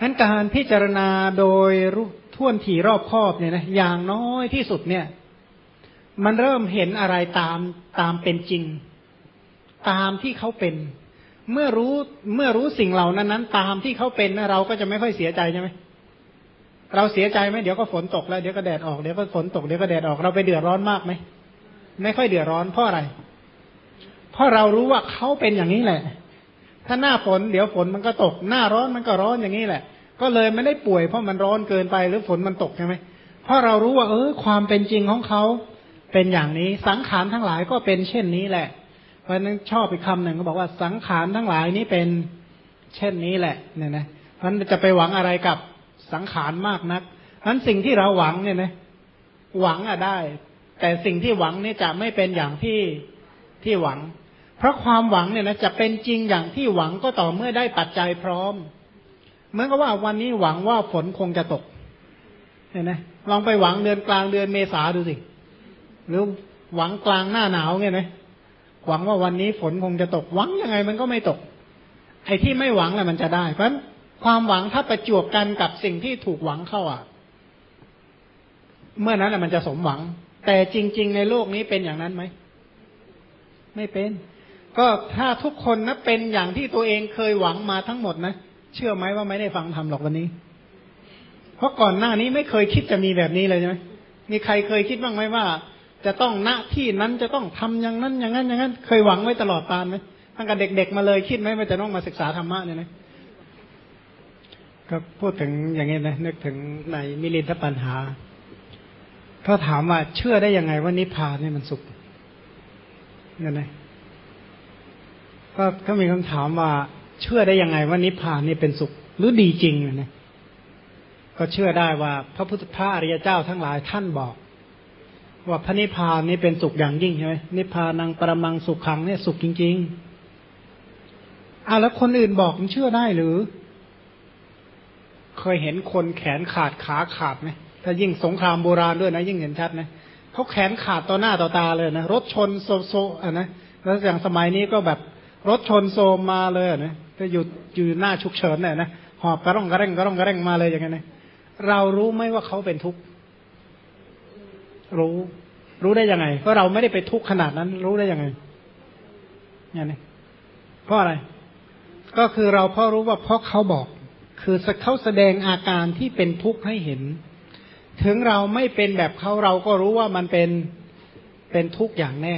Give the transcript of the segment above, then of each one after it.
นั้นการพิจารณาโดยท่วนถี่รอบครอบเนี่ยนะอย่างน้อยที่สุดเนี่ย มันเริ่มเห็นอะไรตามตามเป็นจริง ตามที่เขาเป็น เมื่อรู้เมื่อรู้สิ่งเหล่านั้นนั้น ตามที่เขาเป็นเราก็จะไม่ค่อยเสียใจใช่ไหมเราเสียใจไหมเดี๋ยวก็ฝนตกแล้วเดี๋ยวก็แดดออกเดี๋ยวก็ฝนตกเดี๋ยวก็แดดออกเราไปเดือดร้อนมากไหมไม่ค่อยเดือดร้อนเพราะอะไรเพราะเรารู้ว่าเขาเป็นอย่างนี้แหละ ถ้าหน้าฝนเดี๋ยวฝนมันก็ตก หน้าร้อนมันก็ร้อนอย่างนี้แหละ ก็เลยไม่ได้ป่วยเพราะมันร้อนเกินไปหรือฝนมันตกใช่ไหมเพราะเรารู้ว่า เออ ความเป็นจริงของเขาเป็นอย่างนี้ สังขารทั้งหลายก็เป็นเช่นนี้แหละ เพราะนั้นชอบอีกคำหนึ่งก็บอกว่าสังขารทั้งหลายนี้เป็นเช่นนี้แหละ เนี่ยนะเพราะนั้นจะไปหวังอะไรกับสังขารมากนักนั้นสิ่งที่เราหวังเนี่ยนะหวังอะได้ แต่สิ่งที่หวังนี่จะไม่เป็นอย่างที่ที่หวัง เพราะความหวังเนี่ยนะจะเป็นจริงอย่างที่หวังก็ต่อเมื่อได้ปัจจัยพร้อม เหมือนกับว่าวันนี้หวังว่าฝนคงจะตก เห็นไหมลองไปหวังเดือนกลางเดือนเมษาดูสิ หรือหวังกลางหน้าหนาวเนี่ยนะหวังว่าวันนี้ฝนคงจะตก หวังยังไงมันก็ไม่ตก ไอ้ที่ไม่หวังแหละมันจะได้ เพราะความหวังถ้าประจวบกันกับสิ่งที่ถูกหวังเข้าอะ เมื่อนั้นแหละมันจะสมหวัง แต่จริง ๆ ในโลกนี้เป็นอย่างนั้นไหม ไม่เป็น ก็ถ้าทุกคนนะเป็นอย่างที่ตัวเองเคยหวังมาทั้งหมดนะเชื่อไหมว่าไม่ได้ฟังธรรมหรอกวันนี้ เพราะก่อนหน้านี้ไม่เคยคิดจะมีแบบนี้เลยใช่ไหมมีใครเคยคิดบ้างไหมว่า จะต้องณที่นั้นจะต้องทำอย่างนั้น อย่างนั้นอย่างนั้น เคยหวังไว้ตลอดตาไหมตั้งแต่เด็ก ๆ มาเลยคิดไหมว่าจะต้องมาศึกษาธรรมะเนี่ยนะก็พูดถึงอย่างนี้นะนึกถึงในมิลินทปัญหาเขาถามว่าเชื่อได้ยังไงว่านิพพานนี่มันสุขเนี่ยนะ ก็เขามีคำถามว่าเชื่อได้ยังไงว่านิพพานนี่เป็นสุขหรือดีจริงเนี่ยก็เชื่อได้ว่าพระพุทธพระอริยเจ้าทั้งหลายท่านบอก ว่าพระนิพพานนี่เป็นสุขอย่างยิ่งใช่ไหมนิพพานังปรมังสุขขังเนี่ยสุขจริง ๆอะแล้วคนอื่นบอกมันเชื่อได้หรือ เคยเห็นคนแขนขาดขาขาดไหมถ้ายิ่งสงครามโบราณด้วยนะ ยิ่งเห็นชัดนะเขาแขนขาดต่อหน้าต่อตาเลยนะรถชนโซโซอะนะแล้วอย่างสมัยนี้ก็แบบ รถชนโซมมาเลยนะก็อยู่อยู่หน้าฉุกเฉินเนี่ยนะหอบกระร่องกระเร่งกระร่องกระเร่งมาเลยอย่างเงี้ยนะเรารู้ไหมว่าเขาเป็นทุกข์รู้ รู้ได้ยังไง เพราะเราไม่ได้ไปทุกข์ขนาดนั้น รู้ได้ยังไงเนี่ยนะเพราะอะไร ก็คือเราเพราะรู้ว่าเพราะเขาบอก คือเขาแสดงอาการที่เป็นทุกข์ให้เห็น ถึงเราไม่เป็นแบบเขาเราก็รู้ว่ามันเป็นเป็นทุกข์อย่างแน่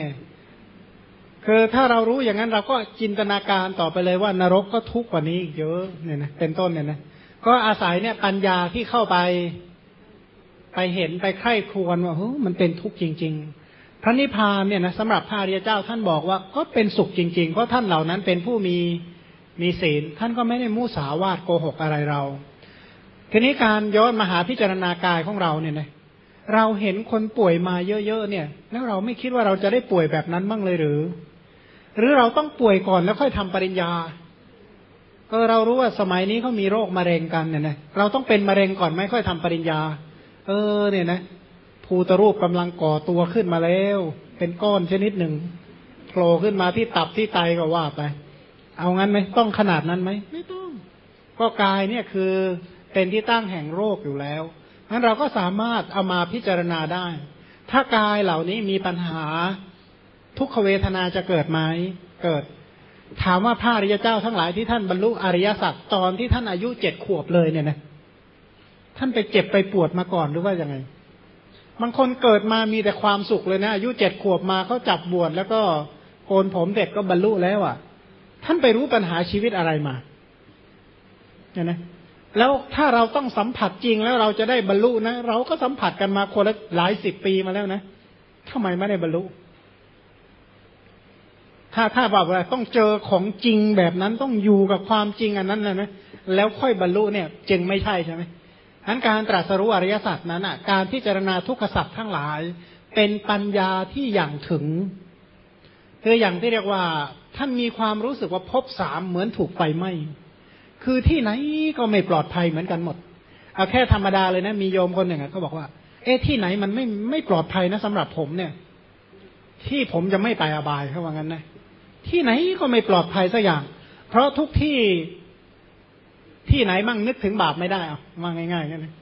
คือถ้าเรารู้อย่างนั้นเราก็จินตนาการต่อไปเลยว่านรกก็ทุกข์กว่านี้เยอะเนี่ยนะเป็นต้นเนี่ยนะก็อาศัยเนี่ยปัญญาที่เข้าไปไปเห็นไปใคร่ครวญว่าเฮ้มันเป็นทุกข์จริง ๆ พระนิพพานเนี่ยนะสำหรับพระริยเจ้าท่านบอกว่าก็เป็นสุขจริง ๆ เพราะท่านเหล่านั้นเป็นผู้มีมีศีล ท่านก็ไม่ได้มูสาวาทโกหกอะไรเรา ทีนี้การย้อนมาหาพิจารณากายของเราเนี่ยนะเราเห็นคนป่วยมาเยอะๆเนี่ย แล้วเราไม่คิดว่าเราจะได้ป่วยแบบนั้นบ้างเลยหรือ หรือเราต้องป่วยก่อนแล้วค่อยทำปริญญาเออเรารู้ว่าสมัยนี้เขามีโรคมะเร็งกันเนี่ยนะเราต้องเป็นมะเร็งก่อนไหมค่อยทำปริญญา เออ เนี่ยนะภูตรูปกำลังก่อตัวขึ้นมาแล้ว เป็นก้อนชนิดหนึ่งโผล่ขึ้นมาที่ตับที่ไตก็ว่าไป เอางั้นไหมต้องขนาดนั้นไหมไม่ต้อง ก็กายเนี่ยคือเป็นที่ตั้งแห่งโรคอยู่แล้วนั้นเราก็สามารถเอามาพิจารณาได้ ถ้ากายเหล่านี้มีปัญหา ทุกขเวทนาจะเกิดไหมเกิด ถามว่าพระอริยเจ้าทั้งหลายที่ท่านบรรลุอริยสัจตอนที่ท่านอายุเจ็ดขวบเลยเนี่ยนะท่านไปเจ็บไปปวดมาก่อนหรือว่ายังไงบางคนเกิดมามีแต่ความสุขเลยนะอายุเจ็ดขวบมาเขาจับบวชแล้วก็โกนผมเด็กก็บรรลุแล้วอะ ท่านไปรู้ปัญหาชีวิตอะไรมาเนี่ยนะแล้วถ้าเราต้องสัมผัสจริงแล้วเราจะได้บรรลุนะ เราก็สัมผัสกันมาคนละหลายสิบปีมาแล้วนะทำไมไม่ได้บรรลุ ถ้าถ้าบอกว่าต้องเจอของจริงแบบนั้นต้องอยู่กับความจริงอันนั้นนะนะแล้วค่อยบรรลุเนี่ยจึงไม่ใช่ใช่ไหมนั้นการตรัสรู้อริยสัจนั้นอะ การพิจารณาทุกขสัจทั้งหลาย เป็นปัญญาที่อย่างถึงคืออย่างที่เรียกว่า ท่านมีความรู้สึกว่าพบสามเหมือนถูกไฟไหม้คือที่ไหนก็ไม่ปลอดภัยเหมือนกันหมดเอาแค่ธรรมดาเลยนะ มีโยมคนหนึ่งเขาบอกว่า เอ๊ะที่ไหนมันไม่ไม่ปลอดภัยนะสำหรับผมเนี่ย ที่ผมจะไม่ไปอบายเขาว่างั้นนะ ที่ไหนก็ไม่ปลอดภัยสักอย่าง เพราะทุกที่ที่ไหนมั่งนึกถึงบาปไม่ได้เอาว่าง่ายๆกันนะ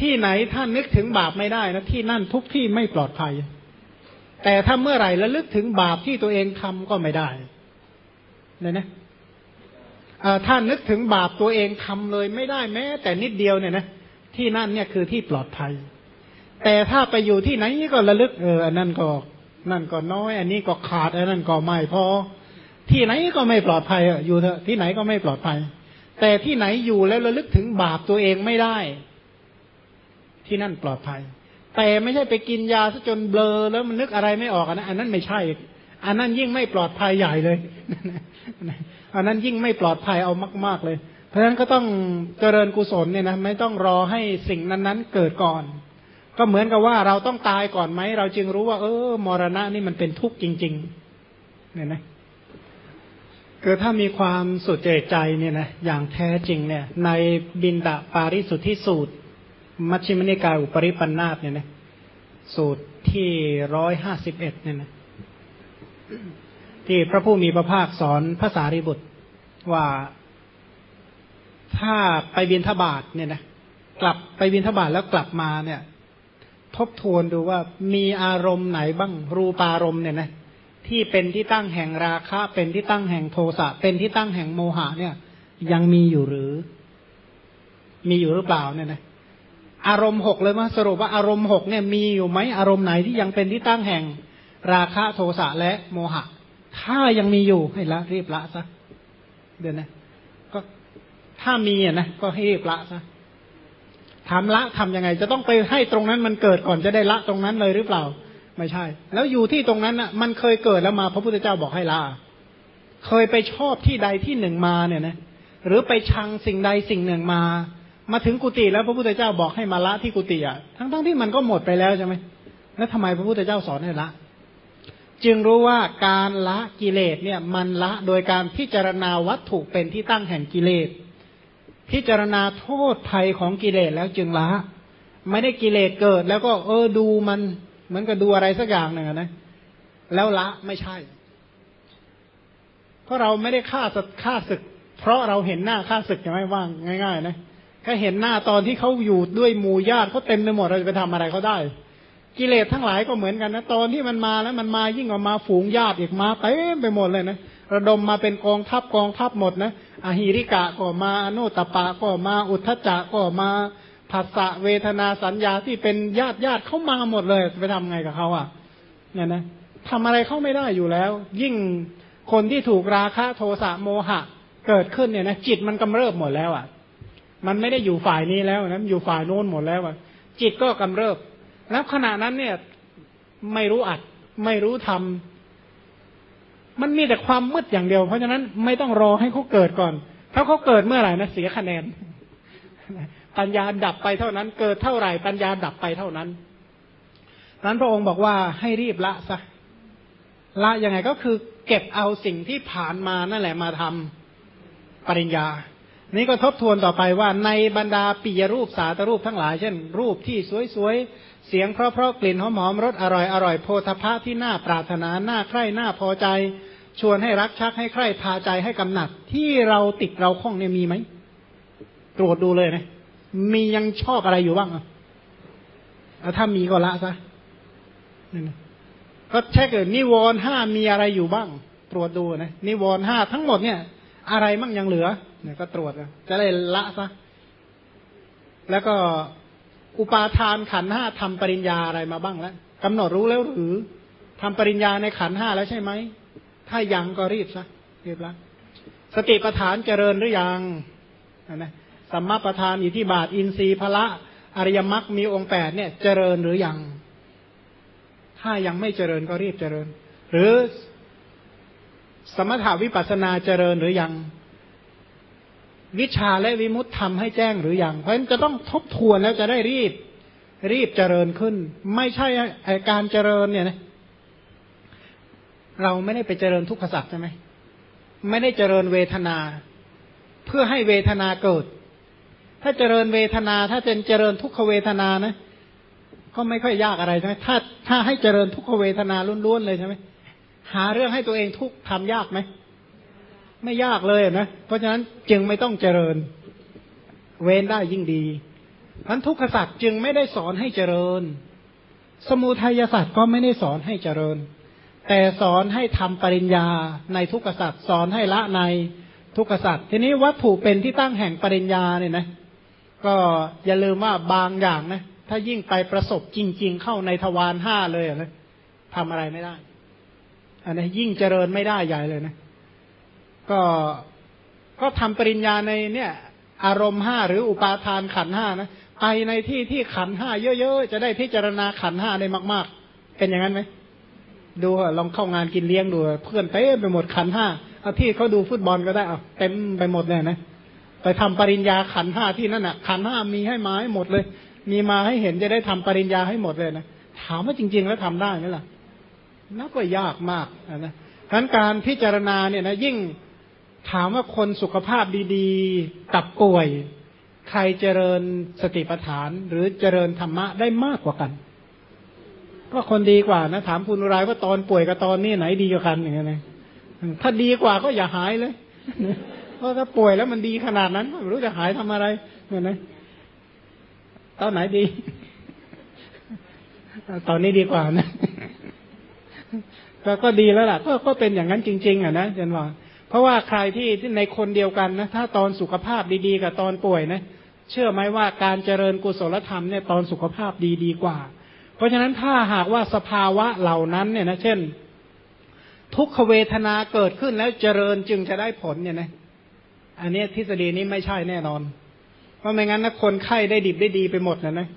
ที่ไหนท่านนึกถึงบาปไม่ได้นะที่นั่นทุกที่ไม่ปลอดภัย แต่ถ้าเมื่อไหร่ระลึกถึงบาปที่ตัวเองทำก็ไม่ได้เลยนะถ้านนึกถึงบาปตัวเองทำเลยไม่ได้แม้ แต่นิดเดียวเนี่ยนะที่นั่นเนี่ยคือที่ปลอดภัย แต่ถ้าไปอยู่ที่ไหนก็ระลึกเอออันนั้นก็ นั่นก็น้อย อันนี้ก็ขาดอันนั้นก็ไม่พอ ที่ไหนก็ไม่ปลอดภัยอยู่เถอะที่ไหนก็ไม่ปลอดภัย แต่ที่ไหนอยู่แล้วระลึกถึงบาปตัวเองไม่ได้ ที่นั่นปลอดภัย แต่ไม่ใช่ไปกินยาซะจนเบลอแล้วมันนึกอะไรไม่ออกนะอันนั้นไม่ใช่ อันนั้นยิ่งไม่ปลอดภัยใหญ่เลยอันนั้นยิ่งไม่ปลอดภัยเอามาก ๆเลย เพราะฉะนั้นก็ต้องเจริญกุศลเนี่ยนะไม่ต้องรอให้สิ่งนั้นๆ เกิดก่อน ก็เหมือนกับว่าเราต้องตายก่อนไหม เราจึงรู้ว่า เออ มรณะนี่มันเป็นทุกข์จริง ๆ เนี่ยนะเกิดถ้ามีความสุดเจใจเนี่ยนะอย่างแท้จริงเนี่ย ในบินดาปาริสุทธิสูตร มัชฌิมนิกายอุปริปันธาตเนี่ยนะสูตรที่ร้อยห้าสิบเอ็ดเนี่ยนะที่พระผู้มีพระภาคสอนภาษาริบุตรว่าถ้าไปบินทบาทเนี่ยนะกลับไปบินทบาทแล้วกลับมาเนี่ย ทบทวนดูว่ามีอารมณ์ไหนบ้างรูปารมณ์เนี่ยนะที่เป็นที่ตั้งแห่งราคะ เป็นที่ตั้งแห่งโทสะเป็นที่ตั้งแห่งโมหะเนี่ย ยังมีอยู่หรือ มีอยู่หรือเปล่าเนี่ยนะอารมณ์หกเลยมาสรุปว่าอารมณ์หกเนี่ยมีอยู่ไหมอารมณ์ไหนที่ยังเป็นที่ตั้งแห่งราคะโทสะและโมหะ ถ้ายังมีอยู่ให้ละรีบละซะเดี๋ยวนะก็ถ้ามีอะนะก็ให้รีบละซะ ถามละทํำยังไง จะต้องไปให้ตรงนั้นมันเกิดก่อนจะได้ละตรงนั้นเลยหรือเปล่า ไม่ใช่ แล้วอยู่ที่ตรงนั้นอะ มันเคยเกิดแล้วมาพระพุทธเจ้าบอกให้ละเคยไปชอบที่ใดที่หนึ่งมาเนี่ยนะหรือไปชังสิ่งใดสิ่งหนึ่งมา มาถึงกุฏิแล้วพระพุทธเจ้าบอกให้มาละที่กุฏิอะทั้งๆทที่มันก็หมดไปแล้วใช่ไหมแล้วทำไมพระพุทธเจ้าสอนให้ละ จึงรู้ว่าการละกิเลสเนี่ย มันละโดยการพิจารณาวัตถุเป็นที่ตั้งแห่งกิเลส พิจารณาโทษภัยของกิเลสแล้วจึงละ ไม่ได้กิเลสเกิด แล้วก็เออดูมัน เหมือนกับดูอะไรสักอย่างหนึ่งนะแล้วละไม่ใช่ เพราะเราไม่ได้ฆ่าสัตฆ่าศึก เพราะเราเห็นหน้าฆ่าศึกยังไม่ว่างง่าย ๆ นะแค่เห็นหน้าตอนที่เขาอยู่ด้วยหมู่ญาติเขาเต็มไปหมดเราจะไปทำอะไรเขาได้ กิเลสทั้งหลายก็เหมือนกันนะตอนที่มันมาแล้วมันมายิ่งออกมาฝูงญาติอีกมาเต็มไปหมดเลยนะ ระดมมาเป็นกองทัพกองทัพหมดนะอหิริกะก็มาอนุตปะก็มาอุทธจักก็มาผัสสะเวทนาสัญญาที่เป็นญาติญาติเข้ามาหมดเลยไปทำไงกับเขาอะเนี่ยนะทำอะไรเข้าไม่ได้อยู่แล้ว ยิ่งคนที่ถูกราคะโทสะโมหะ เกิดขึ้นเนี่ยนะจิตมันกำเริบหมดแล้วอะ มันไม่ได้อยู่ฝ่ายนี้แล้วนะอยู่ฝ่ายโน้นหมดแล้วอะ จิตก็กำเริบ แล้วขณะนั้นเนี่ยไม่รู้อัดไม่รู้ทำ มันมีแต่ความมืดอย่างเดียว เพราะฉะนั้นไม่ต้องรอให้เขาเกิดก่อน ถ้าเขาเกิดเมื่อไหร่นะเสียคะแนน ปัญญาดับไปเท่านั้น เกิดเท่าไหร่ ปัญญาดับไปเท่านั้นนั้นพระองค์บอกว่าให้รีบละซะละยังไงก็คือ เก็บเอาสิ่งที่ผ่านมานั่นแหละมาทำปริญญา นี้ก็ทบทวนต่อไปว่าในบรรดาปิยรูปสาตรูปทั้งหลาย เช่น รูปที่สวยๆ เสียงเพราะๆ กลิ่นหอมๆ รสอร่อยอร่อยโพธพะที่น่าปรารถนา น่าใคร่ น่าพอใจ ชวนให้รักชักให้ใคร่พาใจให้กำหนัด ที่เราติดเราคล้องเนี่ยมีไหม ตรวจดูเลยนะ มียังชอบอะไรอยู่บ้างอะถ้ามีก็ละซะก็เช็คเลยนิวรณ์ห้ามีอะไรอยู่บ้าง ตรวจดูนะนิวรณ์ห้าทั้งหมดเนี่ย อะไรมั่งยังเหลือ เนี่ยก็ตรวจจะได้ละซะแล้วก็อุปาทานขันห้าทำปริญญาอะไรมาบ้างแล้วกำหนดรู้แล้วหรือทำปริญญาในขันห้าแล้วใช่ไหม ถ้ายังก็รีบซะรีบละสติปทานเจริญหรือยังนะสัมมาปทานอิทธิบาทอินทรีย์พละอริยมรรคมีองค์แปดเนี่ย เจริญหรือยัง ถ้ายังไม่เจริญก็รีบเจริญ หรือสมถาวิปัสนาเจริญหรือยัง วิชาและวิมุตทำให้แจ้งหรืออยัง เพราะฉะนั้นจะต้องทบทวนแล้วจะได้รีบ รีบเจริญขึ้น ไม่ใช่การเจริญเนี่ยนะเราไม่ได้ไปเจริญทุกขสัตว์ใช่ไหมไม่ได้เจริญเวทนา เพื่อให้เวทนาเกิด ถ้าเจริญเวทนา ถ้าเป็นเจริญทุกขเวทนานะ ก็ไม่ค่อยยากอะไรใช่ไหมถ้าถ้าให้เจริญทุกขเวทนาล้วนๆเลยใช่ไหมหาเรื่องให้ตัวเองทุกข์ทำยากไหม ไม่ยากเลยนะ เพราะฉะนั้นจึงไม่ต้องเจริญ เว้นได้ยิ่งดีนั้นทุกขสัตว์จึงไม่ได้สอนให้เจริญ สมุทัยสัตว์ก็ไม่ได้สอนให้เจริญ แต่สอนให้ทำปริญญาในทุกขสัตว์สอนให้ละในทุกขสัตว์ทีนี้วัตถุเป็นที่ตั้งแห่งปริญญาเนี่ยนะ ก็อย่าลืมว่าบางอย่างนะ ถ้ายิ่งไปประสบจริง ๆ เข้าในทวารห้าเลยนะทำอะไรไม่ได้ อันนี้ยิ่งเจริญไม่ได้ใหญ่เลยนะ ก็ก็ทำปริญญาในเนี่ย อารมณ์ห้าหรืออุปาทานขันห้านะไปในที่ที่ขันห้าเยอะๆ จะได้พิจารณาขันห้าได้มากๆ เป็นอย่างนั้นไหมดูลองเข้างานกินเลี้ยงดูเพื่อนเต้ไปหมดขันห้าเอาที่เขาดูฟุตบอลก็ได้เอาเต็มไปหมดเลยนะไปทำปริญญาขันห้าที่นั่นอะ ขันห้ามีให้มาให้หมดเลย มีมาให้เห็นจะได้ทำปริญญาให้หมดเลยนะถามว่าจริง ๆ แล้วทำได้ไหมล่ะนับว่ายากมากนะทั้นการพิจารณาเนี่ยนะยิ่ง ถามว่าคนสุขภาพดีๆกับป่วย ใครเจริญสติปัฏฐาน หรือเจริญธรรมะได้มากกว่ากัน ก็คนดีกว่านะ ถามคุณรายว่าตอนป่วยกับตอนนี้ไหนดีกว่ากันอย่างเงี้ยถ้าดีกว่าก็อย่าหายเลยเพราะถ้าป่วยแล้วมันดีขนาดนั้นไม่รู้จะหายทำอะไรเห็นไหมตอนไหนดี ตอนนี้ดีกว่านะก็ก็ดีแล้วล่ะ ก็ก็เป็นอย่างนั้นจริง ๆ อะนะจันว่า ราะว่าใครที่ในคนเดียวกันนะถ้าตอนสุขภาพดีๆ กับตอนป่วยนะเชื่อไหมว่าการเจริญกุศลธรรมเนี่ยตอนสุขภาพดีดีกว่า เพราะฉะนั้นถ้าหากว่าสภาวะเหล่านั้นเนี่ยนะเช่น ทุกขเวทนาเกิดขึ้นแล้วเจริญจึงจะได้ผลเนี่ยนะอันนี้ทฤษฎีนี้ไม่ใช่แน่นอน เพราะไม่งั้นนะคนไข้ได้ดิบได้ดีไปหมดนะนะ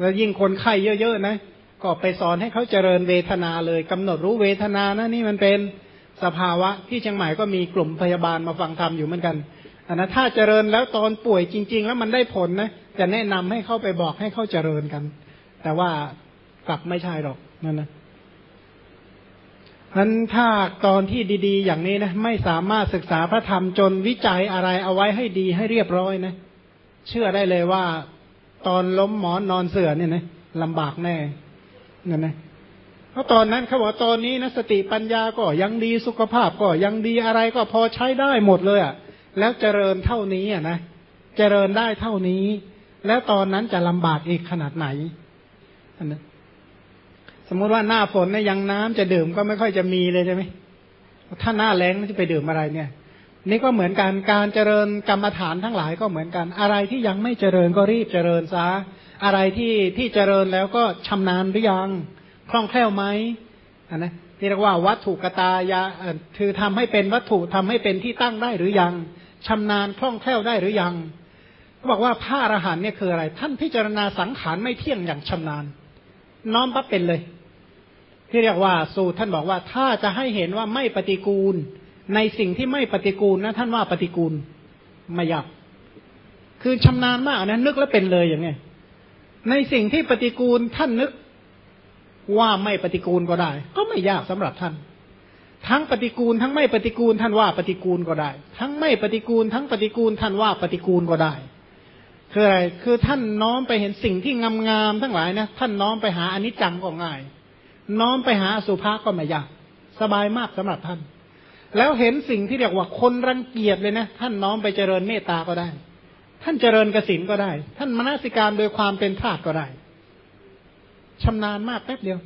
แล้วยิ่งคนไข้เยอะๆนะก็ไปสอนให้เขาเจริญเวทนาเลยกำหนดรู้เวทนานะนี่มันเป็น สภาวะที่เชียงใหม่ก็มีกลุ่มพยาบาลมาฟังธรรมอยู่เหมือนกันอันนะถ้าเจริญแล้วตอนป่วยจริง ๆ แล้วมันได้ผลนะจะแนะนำให้เข้าไปบอกให้เข้าเจริญกัน แต่ว่ากลับไม่ใช่หรอกนั่นนะนั้นถ้าตอนที่ดี ๆ อย่างนี้นะไม่สามารถศึกษาพระธรรมจนวิจัยอะไรเอาไว้ให้ดีให้เรียบร้อยนะ เชื่อได้เลยว่า ตอนล้มหมอนนอนเสื่อเนี่ยนะลำบากแน่นั่นนะ เพราะตอนนั้นเขาบอกตอนนี้นะสติปัญญาก็ยังดีสุขภาพก็ยังดีอะไรก็พอใช้ได้หมดเลยอะ่ะแล้วเจริญเท่านี้อะนะเจริญได้เท่านี้ แล้วตอนนั้นจะลำบากอีกขนาดไหนอันนั้สมมติว่าหน้าฝนเนี่ยยังน้ำจะดื่มก็ไม่ค่อยจะมีเลยใช่ไหมถ้าหน้าแล้งจะไปดื่มอะไรเนี่ย นี่ก็เหมือนกันการเจริญกรรมฐานทั้งหลายก็เหมือนกัน อะไรที่ยังไม่เจริญก็รีบเจริญซะอะไรที่ที่เจริญแล้วก็ชำนาญหรือยัง คล่องแคล่วไหมนนะที่เรียกว่าวัตถุกตายาคือทำให้เป็นวัตถุทำให้เป็นที่ตั้งได้หรือยังชำนาญคล่องแคล่วได้หรือยังเขาบอกว่าพระอรหันเนี่ยคืออะไร ท่านพิจารณาสังขารไม่เที่ยงอย่างชำนาญ น้อมปั๊บเป็นเลย ที่เรียกว่าสูตรท่านบอกว่าถ้าจะให้เห็นว่าไม่ปฏิกูล ในสิ่งที่ไม่ปฏิกูลนะท่านว่าปฏิกูลไม่ยากคือชำนาญมากนะนึกแล้วเป็นเลยอย่างไงในสิ่งที่ปฏิกูลท่านนึก ว่าไม่ปฏิกูลก็ได้ ก็ไม่ยากสำหรับท่าน ทั้งปฏิกูลทั้งไม่ปฏิกูลท่านว่าปฏิกูลก็ได้ ทั้งไม่ปฏิกูล ทั้งปฏิกูลท่านว่าปฏิกูลก็ได้คืออะไรคือท่านน้อมไปเห็นสิ่งที่งามๆทั้งหลายนะท่านน้อมไปหาอนิจจังก็ง่าย น้อมไปหาสุภาก็ไม่ยากสบายมากสำหรับท่าน แล้วเห็นสิ่งที่เรียกว่าคนรังเกียจเลยนะท่านน้อมไปเจริญเมตตาก็ได้ ท่านเจริญกสินก็ได้ ท่านมนสิการโดยความเป็นธาตุก็ได้ ชำนาญมากแป๊บเดียว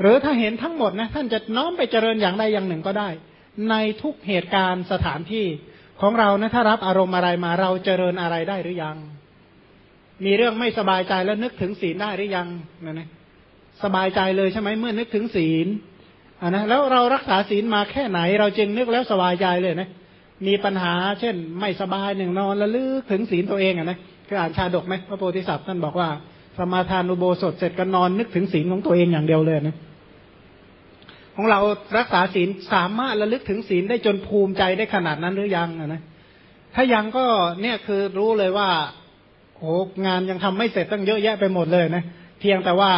หรือถ้าเห็นทั้งหมดนะท่านจะน้อมไปเจริญอย่างใดอย่างหนึ่งก็ได้ ในทุกเหตุการณ์สถานที่ของเรานะถ้ารับอารมณ์อะไรมาเราเจริญอะไรได้หรือยัง มีเรื่องไม่สบายใจแล้วนึกถึงศีลได้หรือยังนะนะสบายใจเลยใช่ไหมเมื่อนึกถึงศีลอ่านะแล้วเรารักษาศีลมาแค่ไหน เราจึงนึกแล้วสบายใจเลยนะมีปัญหาเช่น ไม่สบายหนึ่งนอนแล้วลึกถึงศีลตัวเองอะนะคืออ่านชาดกไหมพระโพธิสัตว์ท่านบอกว่า สมาทานอุโบสถเสร็จก็นอนนึกถึงศีลของตัวเองอย่างเดียวเลยนะของเรารักษาศีลสามารถระลึกถึงศีลได้จนภูมิใจได้ขนาดนั้นหรือยังนะถ้ายังก็เนี่ยคือรู้เลยว่าโอ้งานยังทำไม่เสร็จตั้งเยอะแยะไปหมดเลยนะเพียงแต่ว่า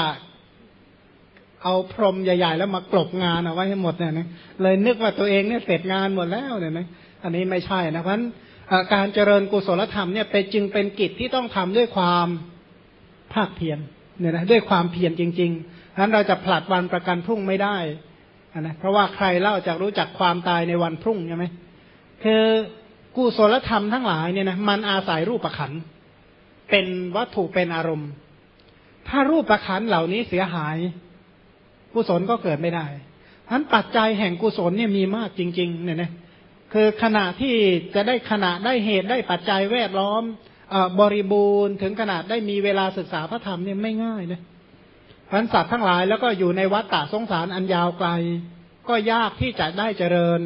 เอาพรมใหญ่ ๆ แล้วมากลบงานเอาไว้ให้หมดเนี่ยนะเลยนึกว่าตัวเองเนี่ยเสร็จงานหมดแล้วเนี่ยนะอันนี้ไม่ใช่นะเพราะฉะนั้นการเจริญกุศลธรรมเนี่ยเป็นจึงเป็นกิจที่ต้องทำด้วยความ ภาคเพียรเนี่ยนะด้วยความเพียรจริงๆฉะนั้นเราจะผลัดวันประกันพรุ่งไม่ได้นะเพราะว่าใครเล่าจะรู้จักความตายในวันพรุ่งใช่ไหมคือกุศลธรรมทั้งหลายเนี่ยนะมันอาศัยรูปประขันเป็นวัตถุเป็นอารมณ์ ถ้ารูปประขันเหล่านี้เสียหาย กุศลก็เกิดไม่ได้ทั้นปัจจัยแห่งกุศลเนี่ยมีมากจริง ๆ เนี่ยนะคือขณะที่จะได้ขณะได้เหตุได้ปัจจัยแวดล้อม บริบูรณ์ถึงขนาดได้มีเวลาศึกษาพระธรรมเนี่ยไม่ง่ายนะพันสัตว์ทั้งหลายแล้วก็อยู่ในวัฏฏะสงสารอันยาวไกล ก็ยากที่จะได้เจริญ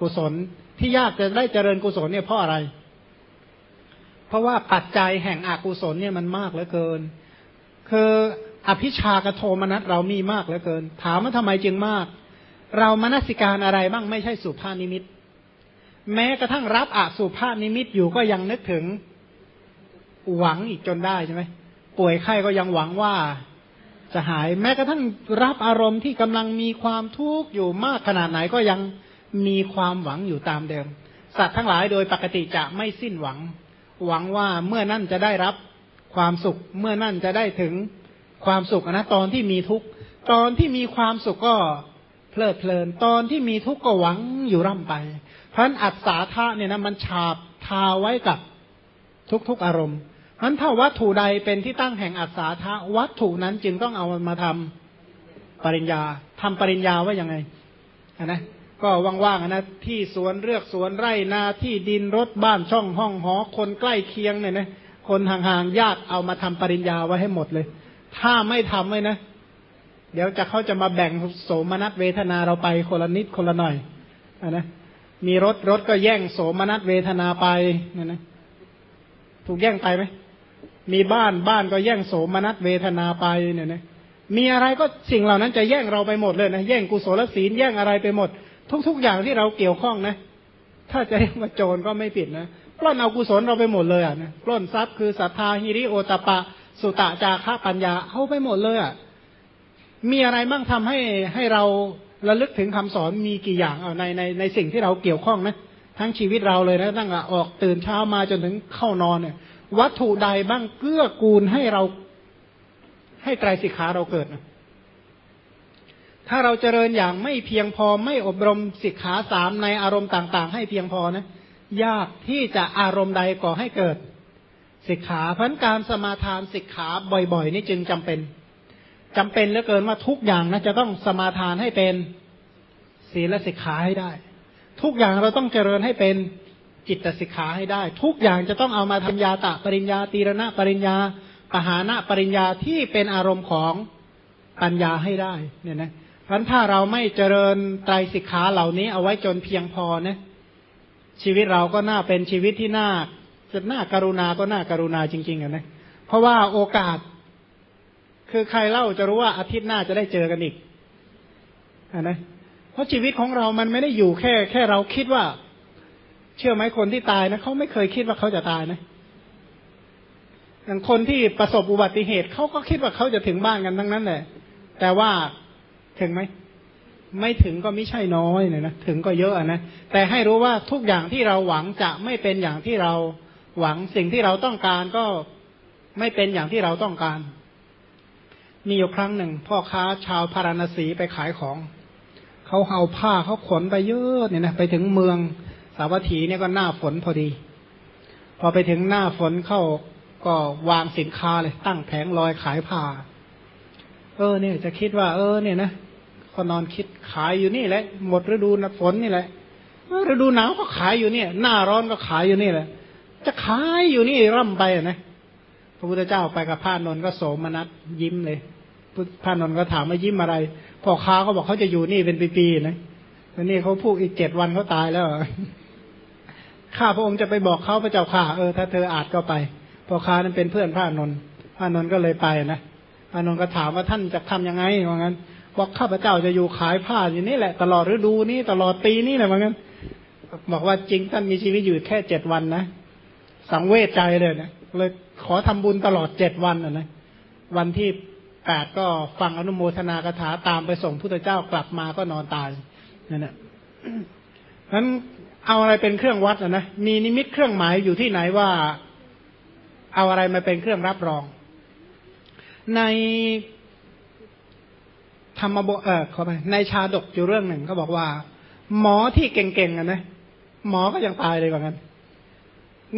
กุศลที่ยากจะได้เจริญกุศลเนี่ยเพราะอะไร เพราะว่าปัจจัยแห่งอกุศลเนี่ยมันมากเหลือเกิน คืออภิชากโทมนัสเรามีมากเหลือเกิน ถามว่าทำไมจึงมาก เรามนสิการอะไรบ้างไม่ใช่สุภานิมิต แม้กระทั่งรับอสุภาพนิมิตอยู่ก็ยังนึกถึงหวังอีกจนได้ใช่ไหมป่วยไข้ก็ยังหวังว่าจะหายแม้กระทั่งรับอารมณ์ที่กำลังมีความทุกข์อยู่มากขนาดไหนก็ยังมีความหวังอยู่ตามเดิม สัตว์ทั้งหลายโดยปกติจะไม่สิ้นหวัง หวังว่าเมื่อนั่นจะได้รับความสุข เมื่อนั่นจะได้ถึงความสุขนะตอนที่มีทุกข์ตอนที่มีความสุขก็เพลิดเพลิน ตอนที่มีทุกข์ก็หวังอยู่ร่ำไป เพราะนั้นอัศาธาเนี่ยนะมันฉาบทาไว้กับทุกๆอารมณ์เพราะนั้นถ้าวัตถุใดเป็นที่ตั้งแห่งอัศาธาวัตถุนั้นจึงต้องเอามาทำปริญญาทำปริญญาว่ายังไงนะก็ว่างๆนะที่สวนเลือกสวนไร่นาที่ดินรถบ้านช่องห้องหอคนใกล้เคียงเนี่ยนะคนห่างๆญาติเอามาทำปริญญาไว้ให้หมดเลย ถ้าไม่ทำไว้นะ เดี๋ยวจะเขาจะมาแบ่งโสมนัสเวทนาเราไปคนละนิดคนละหน่อยอนะ มีรถรถก็แย่งโสมนัสเวทนาไปเนี่ยนะ ถูกแย่งไปไหมมีบ้านบ้านก็แย่งโสมนัสเวทนาไปเนี่ยนะมีอะไรก็สิ่งเหล่านั้นจะแย่งเราไปหมดเลยนะแย่งกุศลศีลแย่งอะไรไปหมด ทุก ๆ อย่างที่เราเกี่ยวข้องนะ ถ้าจะเรียกว่าโจรก็ไม่ผิดนะปล้นเอากุศลเราไปหมดเลยอะนะปล้นทรัพย์คือศรัทธาฮิริโอตปะ สุตะจาระปัญญาเอาไปหมดเลยอะมีอะไรบ้างทำให้ให้เรา ระลึกถึงคำสอนมีกี่อย่างเอาในในในสิ่งที่เราเกี่ยวข้องนะทั้งชีวิตเราเลยนะตั้งแต่ออกตื่นเช้ามาจนถึงเข้านอนเนี่ย วัตถุใดบ้างเกื้อกูลให้เราให้ไตรสิกขาเราเกิดนะถ้าเราเจริญอย่างไม่เพียงพอไม่อบรมสิกขาสามในอารมณ์ต่าง ๆ ให้เพียงพอนะยากที่จะอารมณ์ใดก่อให้เกิดสิกขาพันการสมาทานสิกขาบ่อย ๆ นี่จึงจำเป็น จำเป็นเหลือเกินว่าทุกอย่างนะจะต้องสมาทานให้เป็นศีลสิกขาให้ได้ ทุกอย่างเราต้องเจริญให้เป็นจิตสิกขาให้ได้ ทุกอย่างจะต้องเอามาทำยาตะปริญญาตีรณะปริญญาปหานะปริญญาที่เป็นอารมณ์ของปัญญาให้ได้เนี่ยนะเพราะถ้าเราไม่เจริญไตรสิกขาเหล่านี้เอาไว้จนเพียงพอนะชีวิตเราก็น่าเป็นชีวิตที่น่าจะน่าการุณาก็น่าการุณาจริงๆอะนะเพราะว่าโอกาส คือใครเล่าจะรู้ว่าอาทิตย์หน้าจะได้เจอกันอีกอนะเพราะชีวิตของเรามันไม่ได้อยู่แค่ แค่เราคิดว่า เชื่อไหมคนที่ตายนะเขาไม่เคยคิดว่าเขาจะตายนะอย่างคนที่ประสบอุบัติเหตุเขาก็คิดว่าเขาจะถึงบ้านกันทั้งนั้นแหละ แต่ว่าถึงไหมไม่ถึงก็ไม่ใช่น้อยเนี่ยนะถึงก็เยอะนะแต่ให้รู้ว่าทุกอย่างที่เราหวังจะไม่เป็นอย่างที่เราหวังสิ่งที่เราต้องการก็ไม่เป็นอย่างที่เราต้องการ มีอยู่ครั้งหนึ่ง พ่อค้าชาวพาราณสีไปขายของเขาเอาผ้าเขาขนไปเยอะเนี่ยนะไปถึงเมืองสาวัตถีเนี่ยก็หน้าฝนพอดี พอไปถึงหน้าฝนเข้าก็วางสินค้าเลยตั้งแผงลอยขายผ้า เออเนี่ยจะคิดว่า เออเนี่ยนะก็นอนคิดขายอยู่นี่แหละ หมดฤดูฝนนี่แหละฤดูหนาวก็ขายอยู่เนี่ย หน้าร้อนก็ขายอยู่นี่แหละ จะขายอยู่นี่ร่ำไปนะพระพุทธเจ้าไปกับพระนนท์ก็โสมนัสยิ้มเลย พระนนท์ก็ถามว่ายิ้มอะไรพ่อค้าเขาบอกเขาจะอยู่นี่เป็นปีๆนะแล้วนี่เขาพูดอีกเจ็ดวันเขาตายแล้วข้าพระองค์จะไปบอกเขาพระเจ้าข่าเออถ้าเธออาจก็ไปพ่อค้านั้นเป็นเพื่อนพระนนท์พระนนท์ก็เลยไปนะพระนนท์ก็ถามว่าท่านจะทํำยังไงว่างั้นบอกข้าพเจ้าจะอยู่ขายผ้าอยู่นี่แหละ ตลอดฤดูนี้ตลอดปีนี้แหละเหมือนกันบอกว่าจริงท่านมีชีวิตอยู่แค่เจ็ดวันนะสังเวชใจเลยนะเลยขอทำบุญตลอดเจ็ดวันนะวันที่ แปดก็ฟังอนุโมทนากถาตามไปส่งพุทธเจ้ากลับมาก็นอนตายนั่นแหละนั้นเอาอะไรเป็นเครื่องวัดนะนะมีนิมิตเครื่องหมายอยู่ที่ไหนว่า เอาอะไรมาเป็นเครื่องรับรอง ในธรรมบเออเข้าไปในชาดกอยู่เรื่องหนึ่งเขาบอกว่า หมอที่เก่งๆนะหมอก็ยังตายเลยกว่างั้น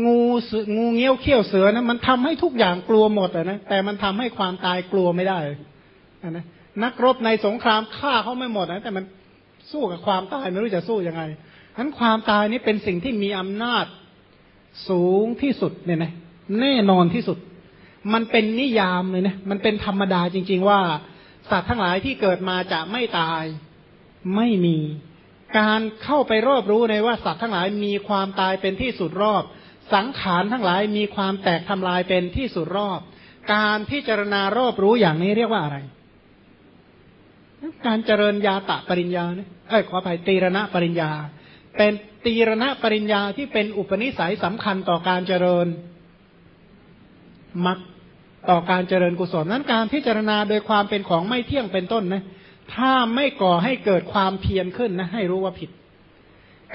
งูเสืองูเงี้ยวเขี้ยวเสือนะมันทำให้ทุกอย่างกลัวหมดอะนะแต่มันทำให้ความตายกลัวไม่ได้อะนะนักรบในสงครามฆ่าเขาไม่หมดนะแต่มันสู้กับความตายไม่รู้จะสู้ยังไงฉะนั้นความตายนี้เป็นสิ่งที่มีอำนาจสูงที่สุดเนี่ยนะแน่นอนที่สุด มันเป็นนิยามเลยนะมันเป็นธรรมดาจริง ๆ ว่าสัตว์ทั้งหลายที่เกิดมาจะไม่ตายไม่มี การเข้าไปรอบรู้ในว่าสัตว์ทั้งหลายมีความตายเป็นที่สุดรอบ สังขารทั้งหลายมีความแตกทำลายเป็นที่สุดรอบ การพิจารณารอบรู้อย่างนี้เรียกว่าอะไร การเจริญญาตะปริญญาเนี่ยเอ้ยขออภัยตีรณะปริญญา เป็นตีรณะปริญญาที่เป็นอุปนิสัยสำคัญต่อการเจริญมักต่อการเจริญกุศลนั้นการพิจารณาโดยความเป็นของไม่เที่ยงเป็นต้นนะถ้าไม่ก่อให้เกิดความเพียรขึ้นนะ ให้รู้ว่าผิด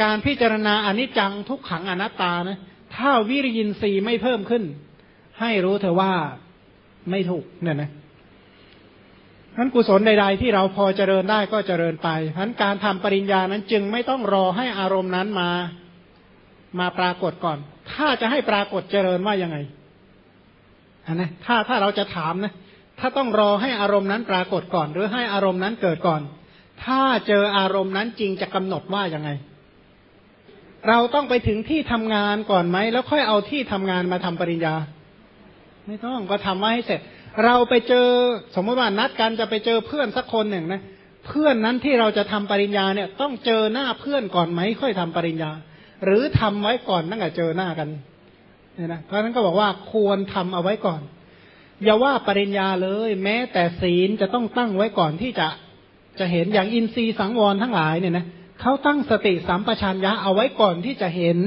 การพิจารณาอนิจจังทุกขังอนัตตานะ ถ้าวิริยินทรีย์ไม่เพิ่มขึ้น ให้รู้เถอว่าไม่ถูกเนี่ยนะนั้นกุศลใดๆที่เราพอเจริญได้ก็เจริญไปฉะนั้นการทำปริญญานั้นจึงไม่ต้องรอให้อารมณ์นั้นมามาปรากฏก่อน ถ้าจะให้ปรากฏเจริญว่ายังไงนะถ้าถ้าเราจะถามนะ ถ้าต้องรอให้อารมณ์นั้นปรากฏก่อน หรือให้อารมณ์นั้นเกิดก่อน ถ้าเจออารมณ์นั้นจริงจะกำหนดว่ายังไง เราต้องไปถึงที่ทำงานก่อนไหม แล้วค่อยเอาที่ทำงานมาทำปริญญา ไม่ต้องก็ทำไว้ให้เสร็จ เราไปเจอสมมติว่านัดกันจะไปเจอเพื่อนสักคนหนึ่งนะเพื่อนนั้นที่เราจะทำปริญญาเนี่ย ต้องเจอหน้าเพื่อนก่อนไหม ค่อยทำปริญญา หรือทำไว้ก่อนตั้งแต่เจอหน้ากันเนี่ยนะเพราะนั้นก็บอกว่าควรทำเอาไว้ก่อน อย่าว่าปริญญาเลย แม้แต่ศีลจะต้องตั้งไว้ก่อนที่จะจะเห็นอย่างอินทรีย์สังวรทั้งหลายเนี่ยนะ เขาตั้งสติสัมปชัญญะเอาไว้ก่อนที่จะเห็น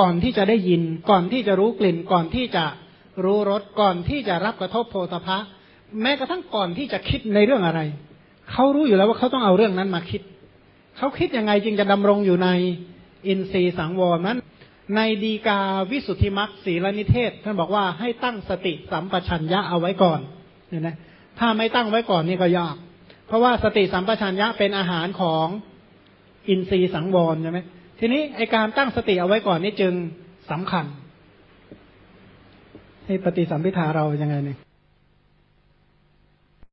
ก่อนที่จะได้ยิน ก่อนที่จะรู้กลิ่น ก่อนที่จะรู้รสก่อนที่จะรับกระทบโพธพะ แม้กระทั่งก่อนที่จะคิดในเรื่องอะไร เขารู้อยู่แล้วว่าเขาต้องเอาเรื่องนั้นมาคิด เขาคิดยังไงจึงจะดำรงอยู่ในอินทรีย์สังวรนั้น ในดีกาวิสุทธิมักศีลนิเทศ ท่านบอกว่าให้ตั้งสติสัมปชัญญะเอาไว้ก่อนเนี่ยนะถ้าไม่ตั้งไว้ก่อนนี่ก็ยาก เพราะว่าสติสัมปชัญญะเป็นอาหารของ อินทรีย์สังวรใช่ไหมทีนี้ไอการตั้งสติเอาไว้ก่อนนี่จึงสำคัญให้ปฏิสัมพิทาเรายังไงเนี่ย